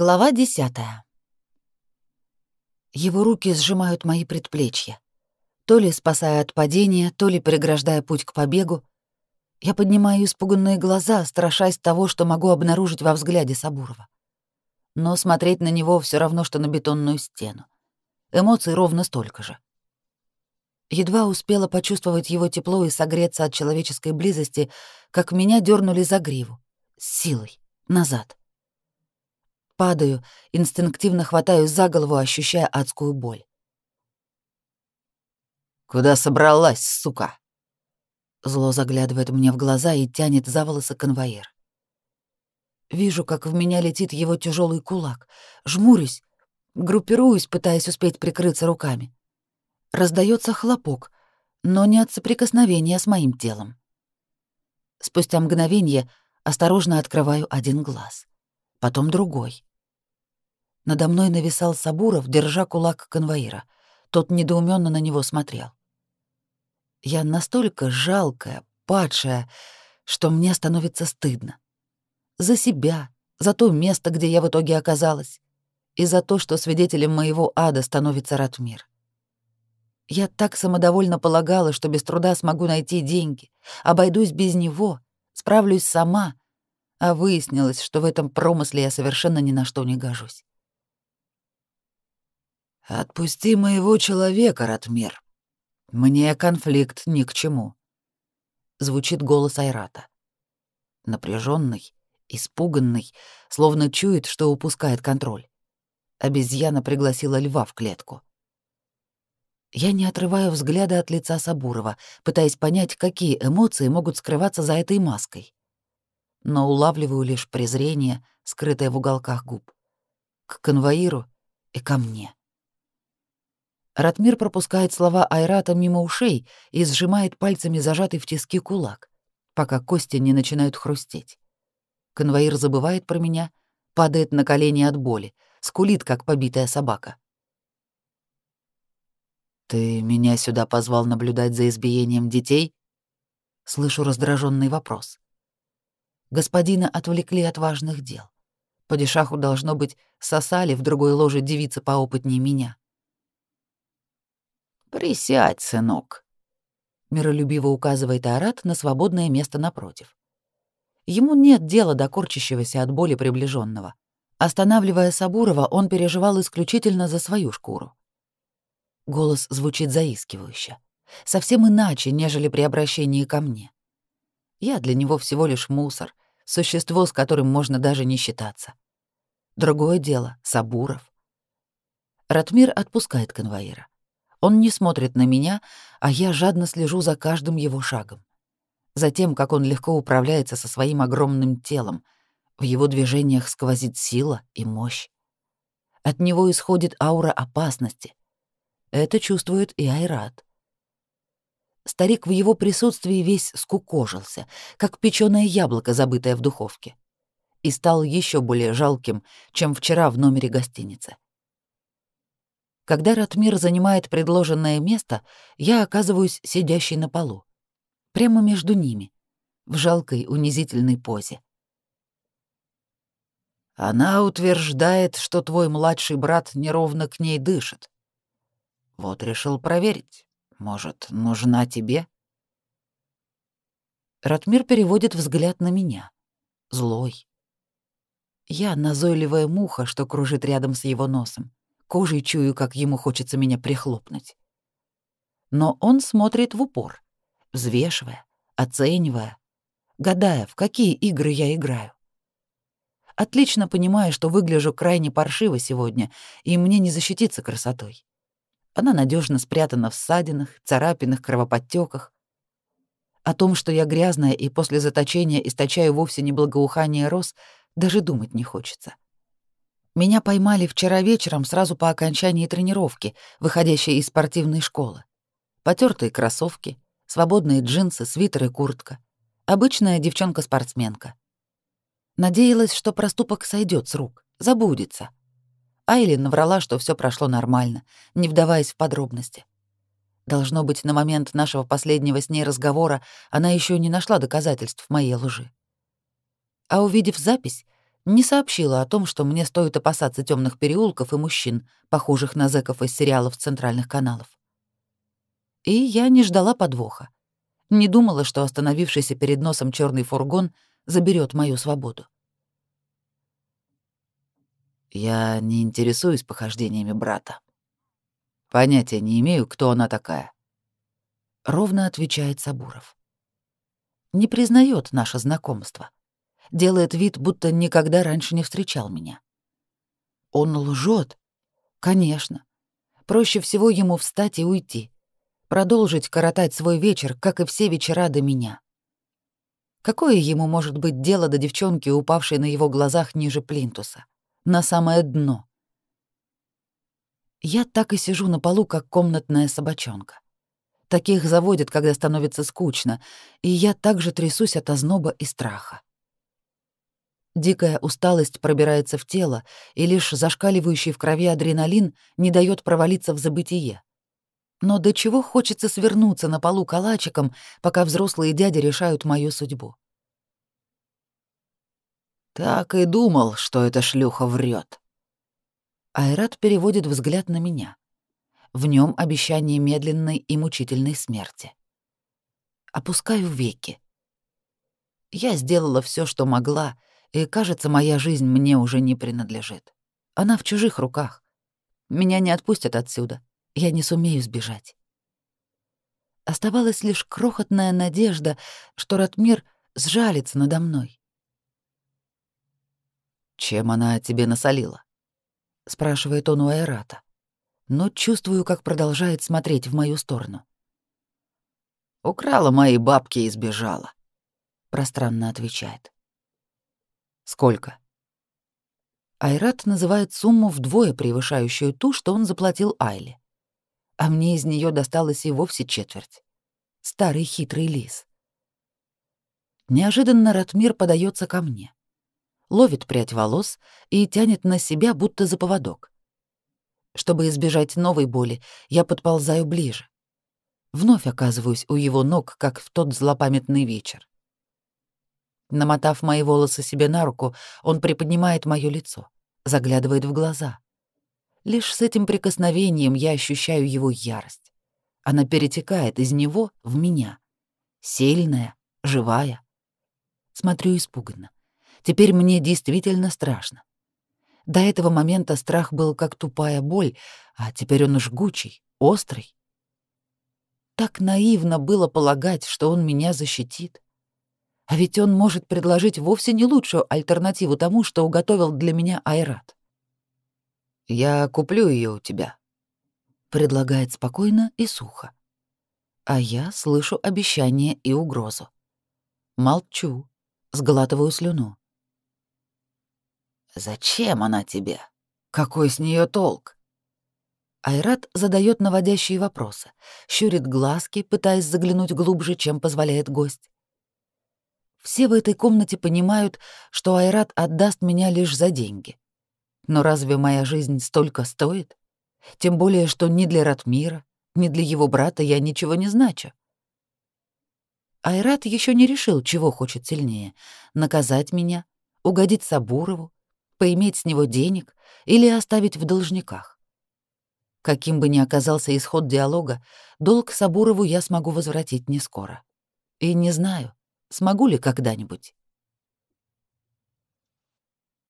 Глава десятая. Его руки сжимают мои предплечья, то ли спасая от падения, то ли преграждая путь к побегу. Я поднимаю испуганные глаза, страшась того, что могу обнаружить во взгляде Сабурова. Но смотреть на него все равно, что на бетонную стену. Эмоций ровно столько же. Едва успела почувствовать его тепло и согреться от человеческой близости, как меня дернули за гриву, с силой, назад. Падаю, инстинктивно хватаюсь за голову, ощущая адскую боль. «Куда собралась, сука?» Зло заглядывает мне в глаза и тянет за волосы конвоир. Вижу, как в меня летит его тяжелый кулак. Жмурюсь, группируюсь, пытаясь успеть прикрыться руками. Раздается хлопок, но не от соприкосновения с моим телом. Спустя мгновение осторожно открываю один глаз, потом другой. Надо мной нависал Сабуров, держа кулак конвоира. Тот недоуменно на него смотрел. Я настолько жалкая, падшая, что мне становится стыдно. За себя, за то место, где я в итоге оказалась, и за то, что свидетелем моего ада становится Ратмир. Я так самодовольно полагала, что без труда смогу найти деньги, обойдусь без него, справлюсь сама, а выяснилось, что в этом промысле я совершенно ни на что не гожусь. «Отпусти моего человека, Ратмир. Мне конфликт ни к чему», — звучит голос Айрата. Напряженный, испуганный, словно чует, что упускает контроль. Обезьяна пригласила льва в клетку. Я не отрываю взгляда от лица Сабурова, пытаясь понять, какие эмоции могут скрываться за этой маской. Но улавливаю лишь презрение, скрытое в уголках губ. К конвоиру и ко мне. Ратмир пропускает слова Айрата мимо ушей и сжимает пальцами зажатый в тиски кулак, пока кости не начинают хрустеть. Конвоир забывает про меня, падает на колени от боли, скулит, как побитая собака. «Ты меня сюда позвал наблюдать за избиением детей?» Слышу раздраженный вопрос. Господина отвлекли от важных дел. Падишаху, должно быть, сосали в другой ложе девицы поопытнее меня. «Присядь, сынок», — миролюбиво указывает Арат на свободное место напротив. Ему нет дела до корчащегося от боли приближенного. Останавливая Сабурова, он переживал исключительно за свою шкуру. Голос звучит заискивающе, совсем иначе, нежели при обращении ко мне. Я для него всего лишь мусор, существо, с которым можно даже не считаться. Другое дело — Сабуров. Ратмир отпускает конвоира. Он не смотрит на меня, а я жадно слежу за каждым его шагом. За тем, как он легко управляется со своим огромным телом. В его движениях сквозит сила и мощь. От него исходит аура опасности. Это чувствует и Айрат. Старик в его присутствии весь скукожился, как печёное яблоко, забытое в духовке, и стал еще более жалким, чем вчера в номере гостиницы. Когда Ратмир занимает предложенное место, я оказываюсь сидящей на полу. Прямо между ними, в жалкой унизительной позе. Она утверждает, что твой младший брат неровно к ней дышит. Вот решил проверить. Может, нужна тебе? Ратмир переводит взгляд на меня. Злой. Я назойливая муха, что кружит рядом с его носом. Кожей чую, как ему хочется меня прихлопнуть. Но он смотрит в упор, взвешивая, оценивая, гадая, в какие игры я играю. Отлично понимая, что выгляжу крайне паршиво сегодня, и мне не защититься красотой. Она надежно спрятана в ссадинах, царапинах, кровоподтеках. О том, что я грязная и после заточения источаю вовсе не благоухание роз, даже думать не хочется. — меня поймали вчера вечером сразу по окончании тренировки, выходящей из спортивной школы. Потертые кроссовки, свободные джинсы, свитер и куртка. Обычная девчонка-спортсменка. Надеялась, что проступок сойдет с рук, забудется. Айлин наврала, что все прошло нормально, не вдаваясь в подробности. Должно быть, на момент нашего последнего с ней разговора она еще не нашла доказательств моей лжи. А увидев запись, Не сообщила о том, что мне стоит опасаться темных переулков и мужчин, похожих на зэков из сериалов центральных каналов. И я не ждала подвоха. Не думала, что остановившийся перед носом черный фургон заберет мою свободу. Я не интересуюсь похождениями брата. Понятия не имею, кто она такая. Ровно отвечает Сабуров. Не признает наше знакомство. Делает вид, будто никогда раньше не встречал меня. Он лжет? Конечно. Проще всего ему встать и уйти. Продолжить коротать свой вечер, как и все вечера до меня. Какое ему может быть дело до девчонки, упавшей на его глазах ниже плинтуса? На самое дно. Я так и сижу на полу, как комнатная собачонка. Таких заводят, когда становится скучно, и я также трясусь от озноба и страха. Дикая усталость пробирается в тело, и лишь зашкаливающий в крови адреналин не дает провалиться в забытие. Но до чего хочется свернуться на полу калачиком, пока взрослые дяди решают мою судьбу. Так и думал, что эта шлюха врет. Айрат переводит взгляд на меня. В нем обещание медленной и мучительной смерти. Опускаю веки. Я сделала все, что могла, и, кажется, моя жизнь мне уже не принадлежит. Она в чужих руках. Меня не отпустят отсюда. Я не сумею сбежать. Оставалась лишь крохотная надежда, что Ратмир сжалится надо мной. «Чем она тебе насолила?» — спрашивает он у Айрата. Но чувствую, как продолжает смотреть в мою сторону. «Украла мои бабки и сбежала», — пространно отвечает. «Сколько?» Айрат называет сумму вдвое превышающую ту, что он заплатил Айле. А мне из нее досталось и вовсе четверть. Старый хитрый лис. Неожиданно Ратмир подается ко мне ловит прядь волос и тянет на себя, будто за поводок. Чтобы избежать новой боли, я подползаю ближе. Вновь оказываюсь у его ног, как в тот злопамятный вечер. Намотав мои волосы себе на руку, он приподнимает моё лицо, заглядывает в глаза. Лишь с этим прикосновением я ощущаю его ярость. Она перетекает из него в меня. Сильная, живая. Смотрю испуганно. Теперь мне действительно страшно. До этого момента страх был как тупая боль, а теперь он жгучий, острый. Так наивно было полагать, что он меня защитит. А ведь он может предложить вовсе не лучшую альтернативу тому, что уготовил для меня Айрат. «Я куплю ее у тебя», — предлагает спокойно и сухо. А я слышу обещание и угрозу. Молчу, сглатываю слюну. Зачем она тебе? Какой с нее толк? Айрат задает наводящие вопросы, щурит глазки, пытаясь заглянуть глубже, чем позволяет гость. Все в этой комнате понимают, что Айрат отдаст меня лишь за деньги. Но разве моя жизнь столько стоит? Тем более, что ни для Ратмира, ни для его брата я ничего не значу. Айрат еще не решил, чего хочет сильнее — наказать меня, угодить Сабурову поиметь с него денег или оставить в должниках. Каким бы ни оказался исход диалога, долг Сабурову я смогу возвратить не скоро. И не знаю, смогу ли когда-нибудь.